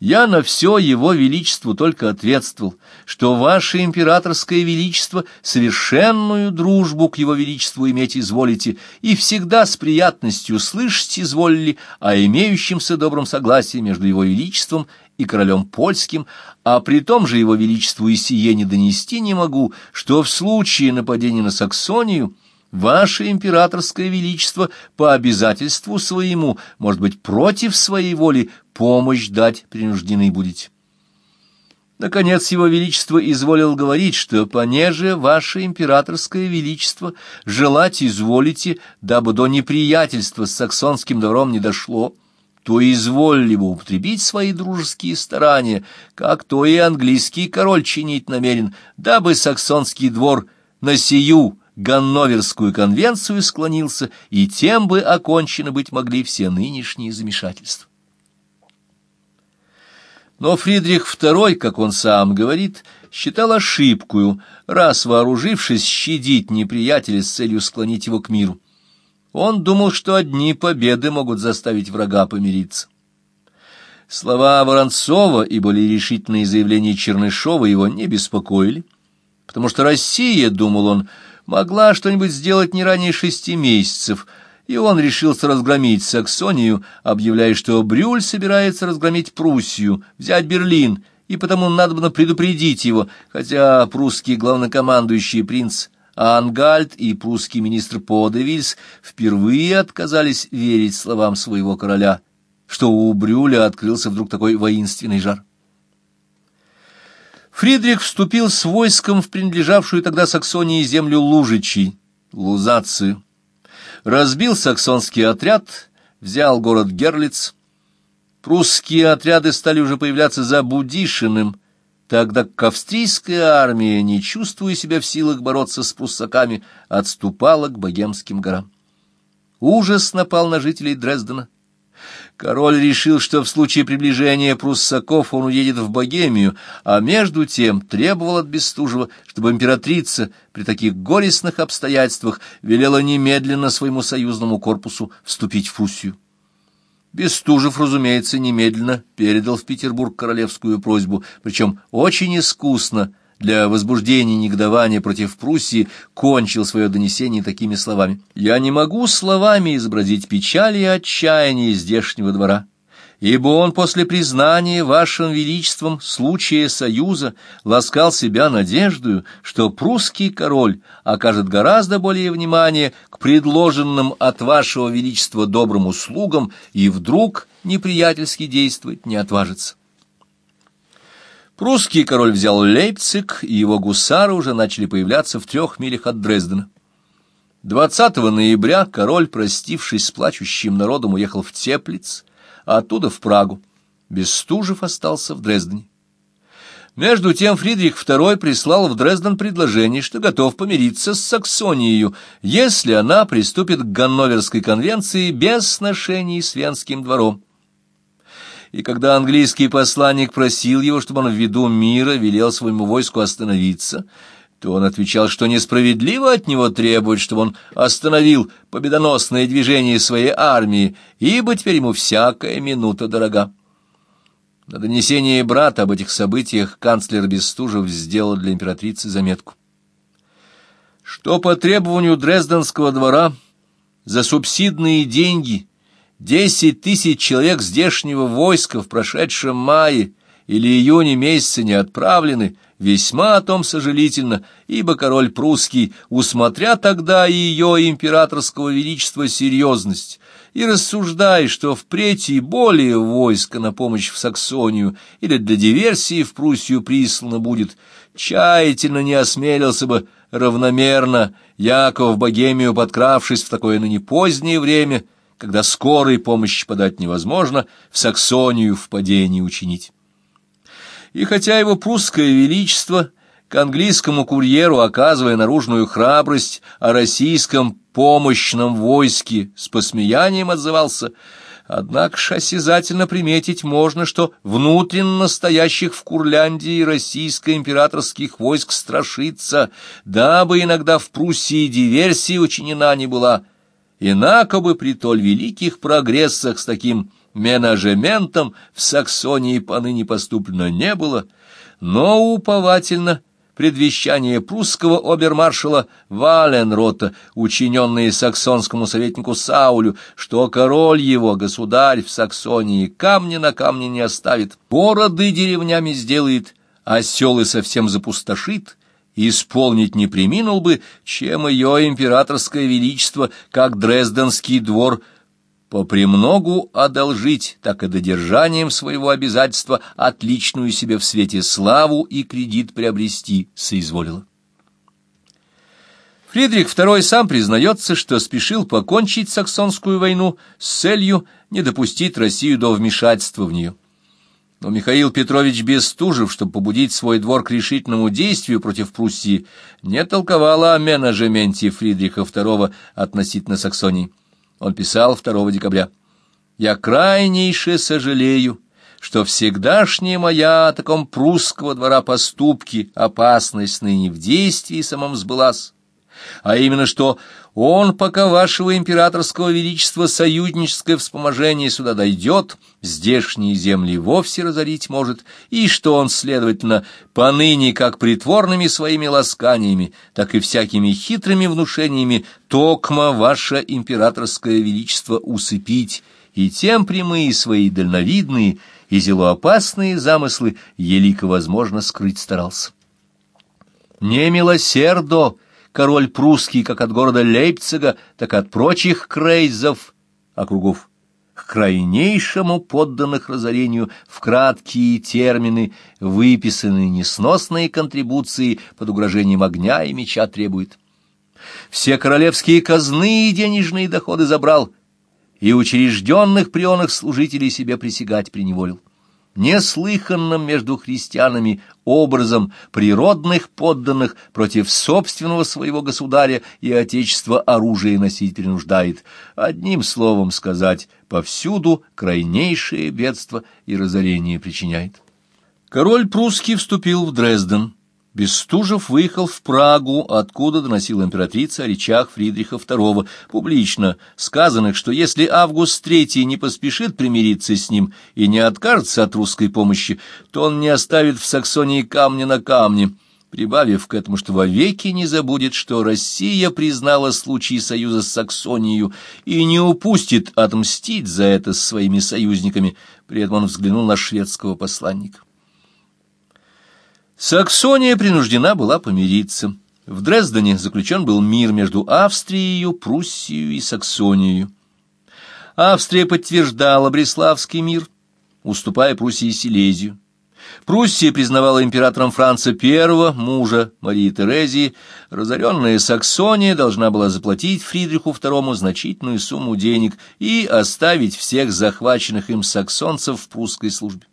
Я на все его величеству только ответствовал, что ваше императорское величество совершенную дружбу к его величеству иметь изволите, и всегда с приятностью слышать изволили о имеющемся добром согласии между его величеством и королем польским, а при том же его величеству и сие не донести не могу, что в случае нападения на Саксонию Ваше императорское величество по обязательству своему, может быть, против своей воли, помощь дать принуждены будете. Наконец, его величество изволил говорить, что понеже ваше императорское величество желать изволите, дабы до неприятельства с саксонским двором не дошло, то изволили бы употребить свои дружеские старания, как то и английский король чинить намерен, дабы саксонский двор на сию Ганноверскую конвенцию склонился, и тем бы окончены быть могли все нынешние замешательства. Но Фридрих II, как он сам говорит, считал ошибкою, раз вооружившись, щадить неприятеля с целью склонить его к миру. Он думал, что одни победы могут заставить врага помириться. Слова Воронцова и более решительные заявления Чернышова его не беспокоили, потому что Россия, думал он, — могла что-нибудь сделать не ранее шести месяцев, и он решился разгромить Саксонию, объявляя, что Брюль собирается разгромить Пруссию, взять Берлин, и потому надо предупредить его, хотя прусский главнокомандующий принц Ангальд и прусский министр Подевильс впервые отказались верить словам своего короля, что у Брюля открылся вдруг такой воинственный жар. Фридрих вступил с войском в принадлежавшую тогда Саксонии землю Лужичи, Лузацию. Разбил саксонский отряд, взял город Герлиц. Прусские отряды стали уже появляться за Будишиным, тогда как австрийская армия, не чувствуя себя в силах бороться с пруссаками, отступала к Богемским горам. Ужас напал на жителей Дрездена. Король решил, что в случае приближения пруссаков он уедет в Богемию, а между тем требовал от Бестужева, чтобы императрица при таких горестных обстоятельствах велела немедленно своему союзному корпусу вступить в Пруссию. Бестужев, разумеется, немедленно передал в Петербург королевскую просьбу, причем очень искусно – для возбуждения негодования против Пруссии кончил свое донесение такими словами. «Я не могу словами изобразить печали и отчаяние здешнего двора» ибо он после признания вашим величеством случая союза ласкал себя надеждою, что прусский король окажет гораздо более внимания к предложенным от вашего величества добрым услугам и вдруг неприятельски действовать не отважится. Прусский король взял Лейпциг, и его гусары уже начали появляться в трех милях от Дрездена. 20 ноября король, простившись с плачущим народом, уехал в Теплиц, а оттуда в Прагу. Бестужев остался в Дрездене. Между тем Фридрих II прислал в Дрезден предложение, что готов помириться с Саксонией, если она приступит к Ганноверской конвенции без сношений с Венским двором и когда английский посланник просил его, чтобы он в виду мира велел своему войску остановиться, то он отвечал, что несправедливо от него требовать, чтобы он остановил победоносное движение своей армии, ибо теперь ему всякая минута дорога. На донесение брата об этих событиях канцлер Бестужев сделал для императрицы заметку. Что по требованию Дрезденского двора за субсидные деньги Десять тысяч человек здешнего войска в прошедшем мае или июне месяце не отправлены, весьма о том сожалительно, ибо король прусский, усмотря тогда ее императорского величества серьезность, и рассуждая, что впредь и более войска на помощь в Саксонию или для диверсии в Пруссию прислано будет, тщательно не осмелился бы равномерно, Яков в Богемию подкравшись в такое ныне позднее время, — когда скорой помощи подать невозможно, в Саксонию впадение учинить. И хотя его прусское величество к английскому курьеру, оказывая наружную храбрость, о российском помощном войске с посмеянием отзывался, Однако ж осязательно приметить можно, что внутренно настоящих в Курляндии российско-императорских войск страшится, дабы иногда в Пруссии диверсия учинена не была, Инако бы при толь великих прогрессах с таким менажементом в Саксонии поныне поступлено не было, но уповательно предвещание прусского обермаршала Валенрота, учиненные саксонскому советнику Саулю, что король его, государь в Саксонии, камня на камне не оставит, городы деревнями сделает, а селы совсем запустошит, исполнить не приминул бы, чем ее императорское величество, как Дрезденский двор, попремногу одолжить, так и додержанием своего обязательства отличную себе в свете славу и кредит приобрести соизволила. Фридрих II сам признается, что спешил покончить саксонскую войну с целью не допустить Россию до вмешательства в нее. Но Михаил Петрович Бестужев, чтобы побудить свой двор к решительному действию против Пруссии, не толковал о менеджменте Фридриха II относительно Саксонии. Он писал 2 декабря. «Я крайнейше сожалею, что всегдашняя моя о таком прусского двора поступки, опасность ныне в действии самом сбылась, а именно что он, пока вашего императорского величества союзническое вспоможение сюда дойдет, здешние земли вовсе разорить может, и что он, следовательно, поныне как притворными своими ласканиями, так и всякими хитрыми внушениями токма ваше императорское величество усыпить, и тем прямые свои дальновидные и зелоопасные замыслы елико возможно скрыть старался. «Не милосердо!» Король прусский как от города Лейпцига, так и от прочих крейзов, округов, к крайнейшему подданных разорению в краткие термины, выписанные несносные контрибуции под угрожением огня и меча требует. Все королевские казны и денежные доходы забрал, и учрежденных прионных служителей себе присягать приневолил неслыханным между христианами образом природных подданных против собственного своего государя и отечества оружие носить принуждает. Одним словом сказать, повсюду крайнейшее бедство и разорение причиняет. Король прусский вступил в Дрезден. Бестужев выехал в Прагу, откуда доносил императрица о речах Фридриха II, публично сказанных, что если Август III не поспешит примириться с ним и не откажется от русской помощи, то он не оставит в Саксонии камня на камне, прибавив к этому, что вовеки не забудет, что Россия признала случай союза с Саксонией и не упустит отмстить за это своими союзниками. При этом он взглянул на шведского посланника. Саксония принуждена была помириться. В Дрездене заключен был мир между Австрией, Пруссией и Саксонией. Австрия подтверждала Бреславский мир, уступая Пруссии Силезию. Пруссия признавала императором Франца I, мужа Марии Терезии. Разоренная Саксония должна была заплатить Фридриху II значительную сумму денег и оставить всех захваченных им саксонцев в прусской службе.